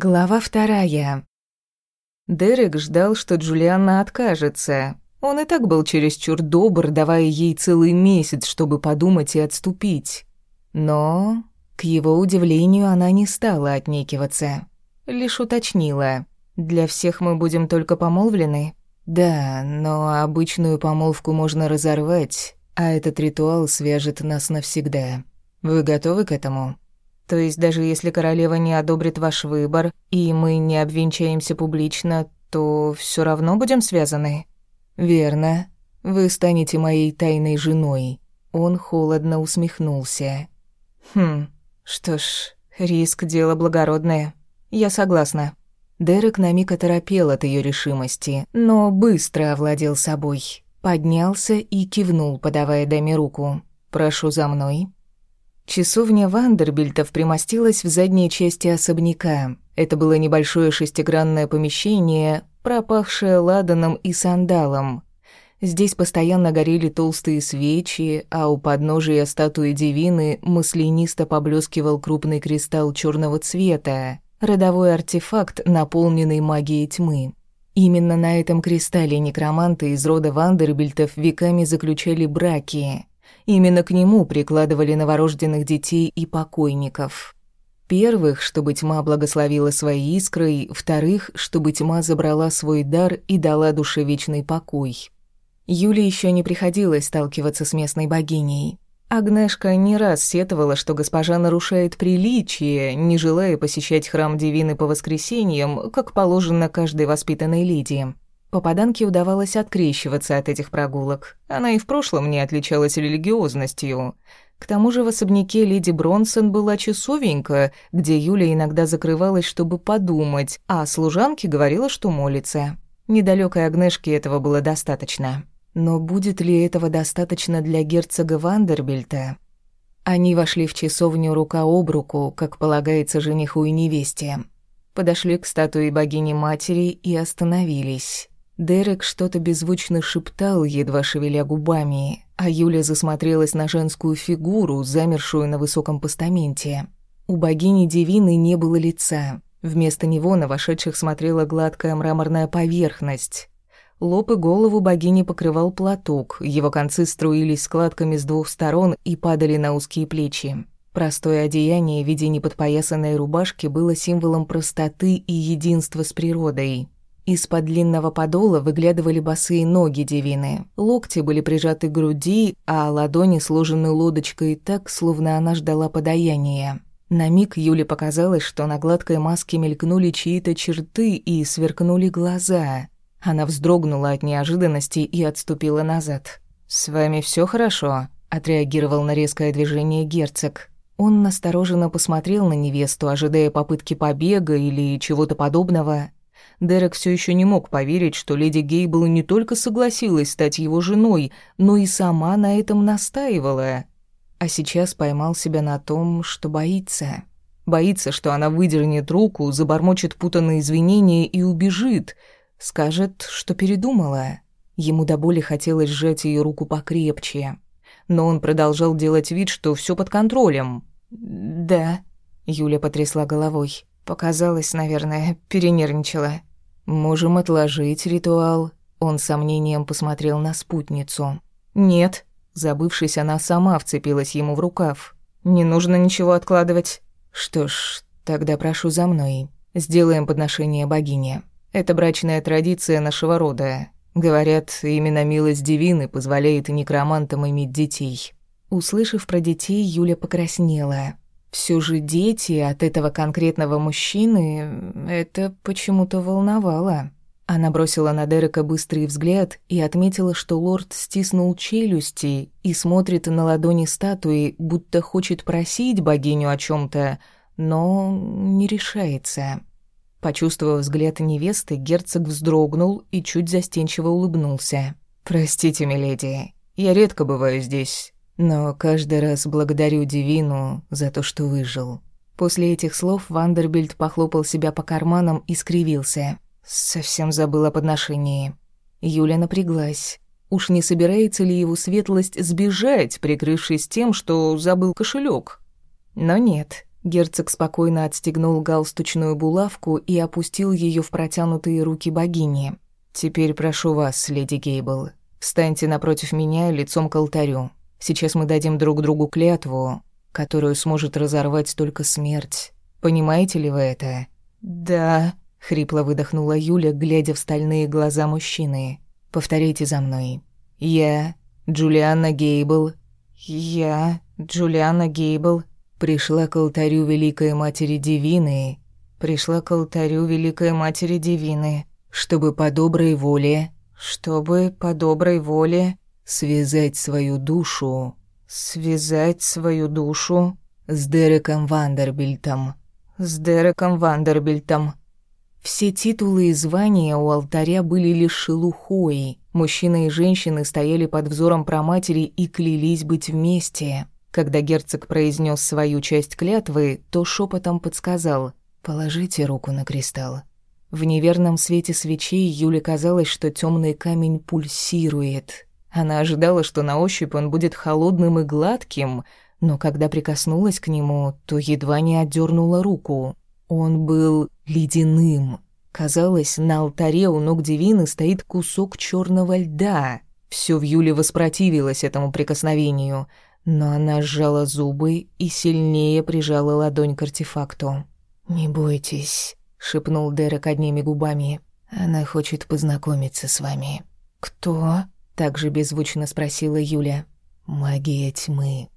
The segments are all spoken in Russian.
Глава вторая. Дерек ждал, что Джулианна откажется. Он и так был чересчур добр, давая ей целый месяц, чтобы подумать и отступить. Но, к его удивлению, она не стала отнекиваться. Лишь уточнила. «Для всех мы будем только помолвлены?» «Да, но обычную помолвку можно разорвать, а этот ритуал свяжет нас навсегда. Вы готовы к этому?» То есть даже если королева не одобрит ваш выбор, и мы не обвенчаемся публично, то все равно будем связаны? Верно. Вы станете моей тайной женой. Он холодно усмехнулся. Хм, что ж, риск дело благородное. Я согласна. Дерек на миг оторопел от ее решимости, но быстро овладел собой. Поднялся и кивнул, подавая даме руку. «Прошу за мной». Часовня Вандербильтов примостилась в задней части особняка. Это было небольшое шестигранное помещение, пропахшее ладаном и сандалом. Здесь постоянно горели толстые свечи, а у подножия статуи Divины маслянисто поблескивал крупный кристалл черного цвета, родовой артефакт, наполненный магией тьмы. Именно на этом кристалле некроманты из рода Вандербильтов веками заключали браки – Именно к нему прикладывали новорожденных детей и покойников. Первых, чтобы тьма благословила своей искрой, вторых, чтобы тьма забрала свой дар и дала душе вечный покой. Юле еще не приходилось сталкиваться с местной богиней. Агнешка не раз сетовала, что госпожа нарушает приличие, не желая посещать храм Дивины по воскресеньям, как положено каждой воспитанной леди. Попаданке удавалось открещиваться от этих прогулок. Она и в прошлом не отличалась религиозностью. К тому же в особняке леди Бронсон была часовенька, где Юля иногда закрывалась, чтобы подумать, а служанке говорила, что молится. Недалёкой Агнешке этого было достаточно. Но будет ли этого достаточно для герцога Вандербильта? Они вошли в часовню рука об руку, как полагается жениху и невесте. Подошли к статуе богини-матери и остановились. Дерек что-то беззвучно шептал, едва шевеля губами, а Юля засмотрелась на женскую фигуру, замершую на высоком постаменте. У богини Девины не было лица. Вместо него на вошедших смотрела гладкая мраморная поверхность. Лоб и голову богини покрывал платок, его концы струились складками с двух сторон и падали на узкие плечи. Простое одеяние в виде неподпоясанной рубашки было символом простоты и единства с природой. Из-под длинного подола выглядывали босые ноги Девины. Локти были прижаты к груди, а ладони сложены лодочкой так, словно она ждала подаяния. На миг Юле показалось, что на гладкой маске мелькнули чьи-то черты и сверкнули глаза. Она вздрогнула от неожиданности и отступила назад. «С вами все хорошо?» – отреагировал на резкое движение герцог. Он настороженно посмотрел на невесту, ожидая попытки побега или чего-то подобного. Дерек все еще не мог поверить, что леди Гейбл не только согласилась стать его женой, но и сама на этом настаивала. А сейчас поймал себя на том, что боится. Боится, что она выдернет руку, забормочет путанные извинения и убежит. Скажет, что передумала. Ему до боли хотелось сжать ее руку покрепче. Но он продолжал делать вид, что все под контролем. «Да», — Юля потрясла головой. Показалось, наверное, перенервничала. «Можем отложить ритуал». Он с сомнением посмотрел на спутницу. «Нет». Забывшись, она сама вцепилась ему в рукав. «Не нужно ничего откладывать». «Что ж, тогда прошу за мной. Сделаем подношение богине. Это брачная традиция нашего рода. Говорят, именно милость Дивины позволяет некромантам иметь детей». Услышав про детей, Юля покраснела. Все же дети от этого конкретного мужчины это почему-то волновало. Она бросила на Дерека быстрый взгляд и отметила, что лорд стиснул челюсти и смотрит на ладони статуи, будто хочет просить богиню о чем то но не решается. Почувствовав взгляд невесты, герцог вздрогнул и чуть застенчиво улыбнулся. «Простите, миледи, я редко бываю здесь. Но каждый раз благодарю Дивину за то, что выжил. После этих слов Вандербильд похлопал себя по карманам и скривился. Совсем забыл о подношении. Юля напряглась. Уж не собирается ли его светлость сбежать, прикрывшись тем, что забыл кошелек? Но нет. Герцог спокойно отстегнул галстучную булавку и опустил ее в протянутые руки богини. «Теперь прошу вас, леди Гейбл, встаньте напротив меня лицом к алтарю. Сейчас мы дадим друг другу клятву, которую сможет разорвать только смерть. Понимаете ли вы это?» «Да», — хрипло выдохнула Юля, глядя в стальные глаза мужчины. «Повторите за мной. Я, Джулианна Гейбл». «Я, Джулианна Гейбл», пришла к алтарю Великой Матери Дивины, пришла к алтарю Великой Матери Дивины, чтобы по доброй воле, чтобы по доброй воле связать свою душу, связать свою душу с Дереком Вандербильтом, с Дереком Вандербильтом. Все титулы и звания у алтаря были лишь шелухой. Мужчины и женщины стояли под взором проматери и клялись быть вместе. Когда герцог произнес свою часть клятвы, то шепотом подсказал «Положите руку на кристалл». В неверном свете свечей Юле казалось, что темный камень пульсирует. Она ожидала, что на ощупь он будет холодным и гладким, но когда прикоснулась к нему, то едва не отдернула руку. Он был ледяным. Казалось, на алтаре у ног Девины стоит кусок черного льда. Все в Юле воспротивилось этому прикосновению — но она сжала зубы и сильнее прижала ладонь к артефакту. «Не бойтесь», — шепнул Дерек одними губами. «Она хочет познакомиться с вами». «Кто?» — также беззвучно спросила Юля. «Магия тьмы».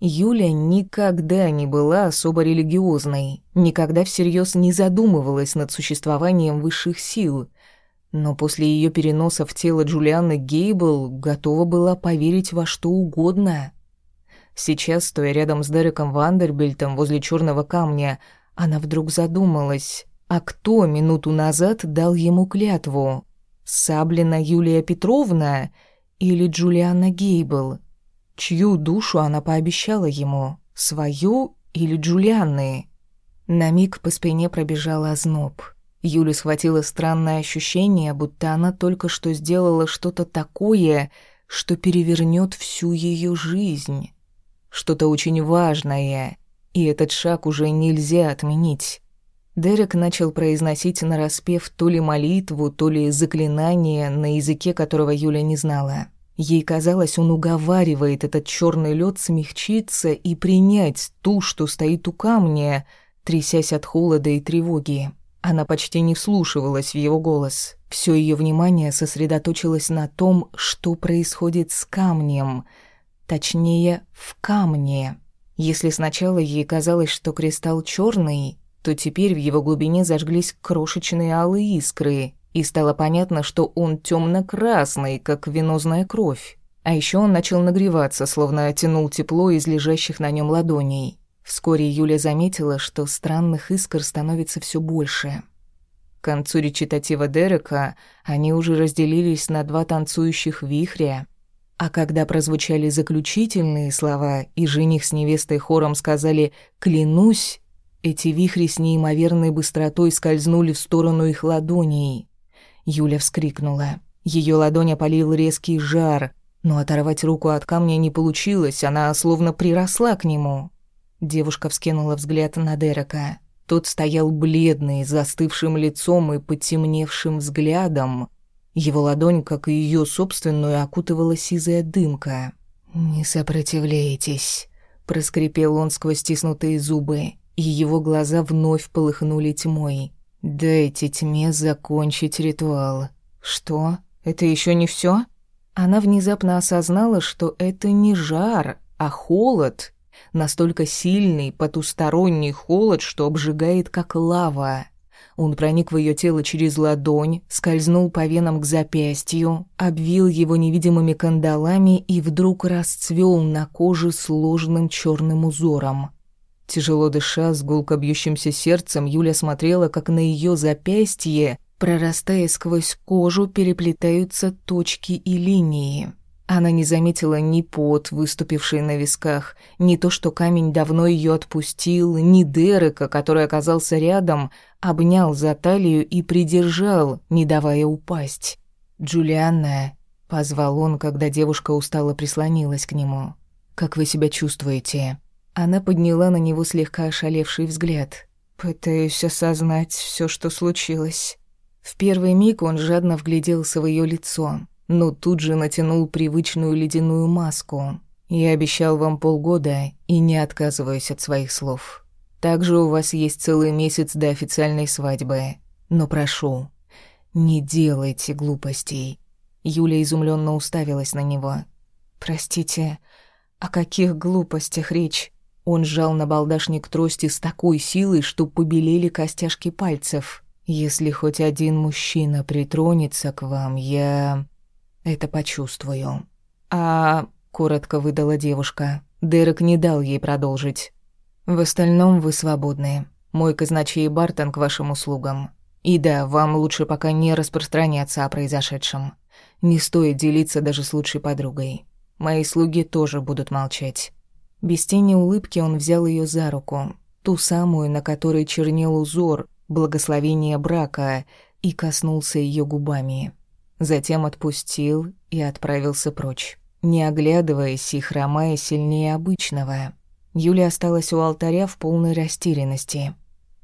Юля никогда не была особо религиозной, никогда всерьез не задумывалась над существованием высших сил, но после ее переноса в тело Джулианы Гейбл готова была поверить во что угодно. Сейчас, стоя рядом с Дереком Вандербильтом возле черного камня, она вдруг задумалась, а кто минуту назад дал ему клятву? Саблина Юлия Петровна или Джулиана Гейбл? Чью душу она пообещала ему? Свою или Джулианны? На миг по спине пробежал озноб. Юлю схватило странное ощущение, будто она только что сделала что-то такое, что перевернет всю ее жизнь что-то очень важное, и этот шаг уже нельзя отменить. Дерек начал произносить нараспев то ли молитву, то ли заклинание, на языке которого Юля не знала. Ей казалось, он уговаривает этот черный лед смягчиться и принять ту, что стоит у камня, трясясь от холода и тревоги. Она почти не вслушивалась в его голос. Все ее внимание сосредоточилось на том, что происходит с камнем — Точнее, в камне. Если сначала ей казалось, что кристалл черный, то теперь в его глубине зажглись крошечные алые искры, и стало понятно, что он темно-красный, как венозная кровь. А еще он начал нагреваться, словно оттянул тепло из лежащих на нем ладоней. Вскоре Юля заметила, что странных искр становится все больше. К концу речитатива Дерека они уже разделились на два танцующих вихря — а когда прозвучали заключительные слова, и жених с невестой хором сказали «клянусь», эти вихри с неимоверной быстротой скользнули в сторону их ладоней. Юля вскрикнула. Ее ладонь опалил резкий жар, но оторвать руку от камня не получилось, она словно приросла к нему. Девушка вскинула взгляд на Дерека. Тот стоял бледный, застывшим лицом и потемневшим взглядом, его ладонь, как и ее собственную, окутывала сизая дымка. «Не сопротивляйтесь», — проскрипел он сквозь стиснутые зубы, и его глаза вновь полыхнули тьмой. «Дайте тьме закончить ритуал». «Что? Это еще не все? Она внезапно осознала, что это не жар, а холод. Настолько сильный, потусторонний холод, что обжигает, как лава. Он проник в ее тело через ладонь, скользнул по венам к запястью, обвил его невидимыми кандалами и вдруг расцвел на коже сложным черным узором. Тяжело дыша, с гулко бьющимся сердцем, Юля смотрела, как на ее запястье, прорастая сквозь кожу, переплетаются точки и линии. Она не заметила ни пот, выступивший на висках, ни то, что камень давно ее отпустил, ни Дерека, который оказался рядом, обнял за талию и придержал, не давая упасть. «Джулианна», — позвал он, когда девушка устало прислонилась к нему, — «как вы себя чувствуете?» Она подняла на него слегка ошалевший взгляд. «Пытаюсь осознать все, что случилось». В первый миг он жадно вгляделся в ее лицо, но тут же натянул привычную ледяную маску. «Я обещал вам полгода и не отказываюсь от своих слов. Также у вас есть целый месяц до официальной свадьбы. Но прошу, не делайте глупостей». Юля изумленно уставилась на него. «Простите, о каких глупостях речь?» Он сжал на балдашник трости с такой силой, что побелели костяшки пальцев. «Если хоть один мужчина притронется к вам, я это почувствую». «А...» — коротко выдала девушка. Дерек не дал ей продолжить. «В остальном вы свободны. Мой казначей Бартон к вашим услугам. И да, вам лучше пока не распространяться о произошедшем. Не стоит делиться даже с лучшей подругой. Мои слуги тоже будут молчать. Без тени улыбки он взял ее за руку, ту самую, на которой чернел узор, благословение брака, и коснулся ее губами. Затем отпустил и отправился прочь, не оглядываясь и хромая сильнее обычного. Юля осталась у алтаря в полной растерянности.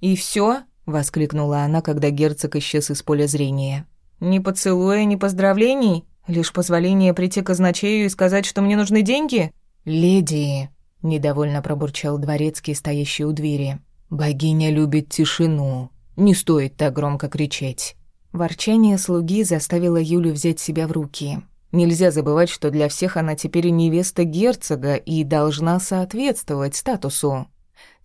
«И все? воскликнула она, когда герцог исчез из поля зрения. «Ни поцелуя, ни поздравлений? Лишь позволение прийти к казначею и сказать, что мне нужны деньги?» «Леди», недовольно пробурчал дворецкий, стоящий у двери. Богиня любит тишину. Не стоит так громко кричать. Ворчание слуги заставило Юлю взять себя в руки. Нельзя забывать, что для всех она теперь невеста герцога и должна соответствовать статусу.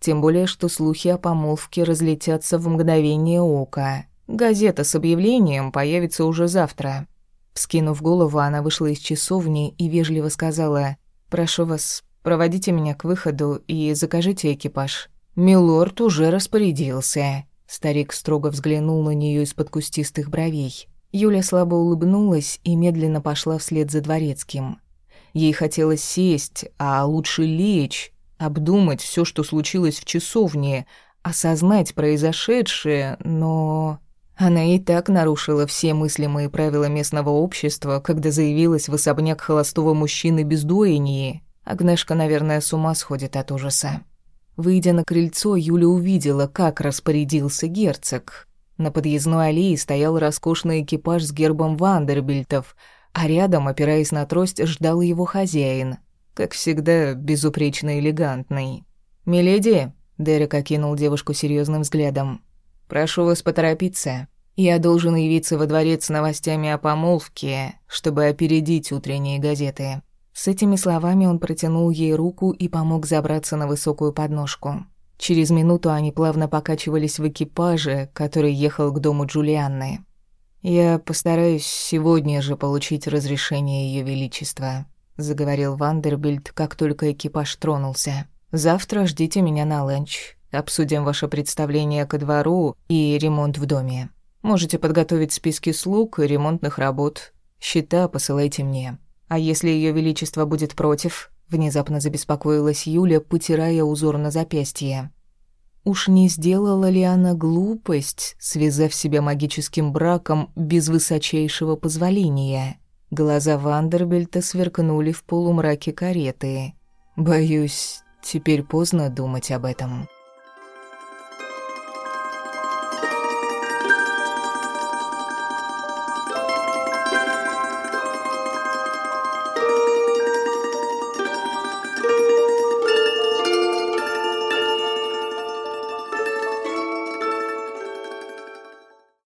Тем более, что слухи о помолвке разлетятся в мгновение ока. Газета с объявлением появится уже завтра. Вскинув голову, она вышла из часовни и вежливо сказала «Прошу вас, Проводите меня к выходу и закажите экипаж». «Милорд уже распорядился». Старик строго взглянул на нее из-под кустистых бровей. Юля слабо улыбнулась и медленно пошла вслед за дворецким. Ей хотелось сесть, а лучше лечь, обдумать все, что случилось в часовне, осознать произошедшее, но... Она и так нарушила все мыслимые правила местного общества, когда заявилась в особняк холостого мужчины без дуэнии. Агнешка, наверное, с ума сходит от ужаса. Выйдя на крыльцо, Юля увидела, как распорядился герцог. На подъездной аллее стоял роскошный экипаж с гербом Вандербильтов, а рядом, опираясь на трость, ждал его хозяин. Как всегда, безупречно элегантный. «Миледи», — Дерек окинул девушку серьезным взглядом, — «прошу вас поторопиться. Я должен явиться во дворец с новостями о помолвке, чтобы опередить утренние газеты». С этими словами он протянул ей руку и помог забраться на высокую подножку. Через минуту они плавно покачивались в экипаже, который ехал к дому Джулианны. «Я постараюсь сегодня же получить разрешение Ее Величества», — заговорил Вандербильд, как только экипаж тронулся. «Завтра ждите меня на ланч. Обсудим ваше представление ко двору и ремонт в доме. Можете подготовить списки слуг и ремонтных работ. Счета посылайте мне. А если Ее Величество будет против? Внезапно забеспокоилась Юля, потирая узор на запястье. Уж не сделала ли она глупость, связав себя магическим браком без высочайшего позволения? Глаза Вандербельта сверкнули в полумраке кареты. «Боюсь, теперь поздно думать об этом».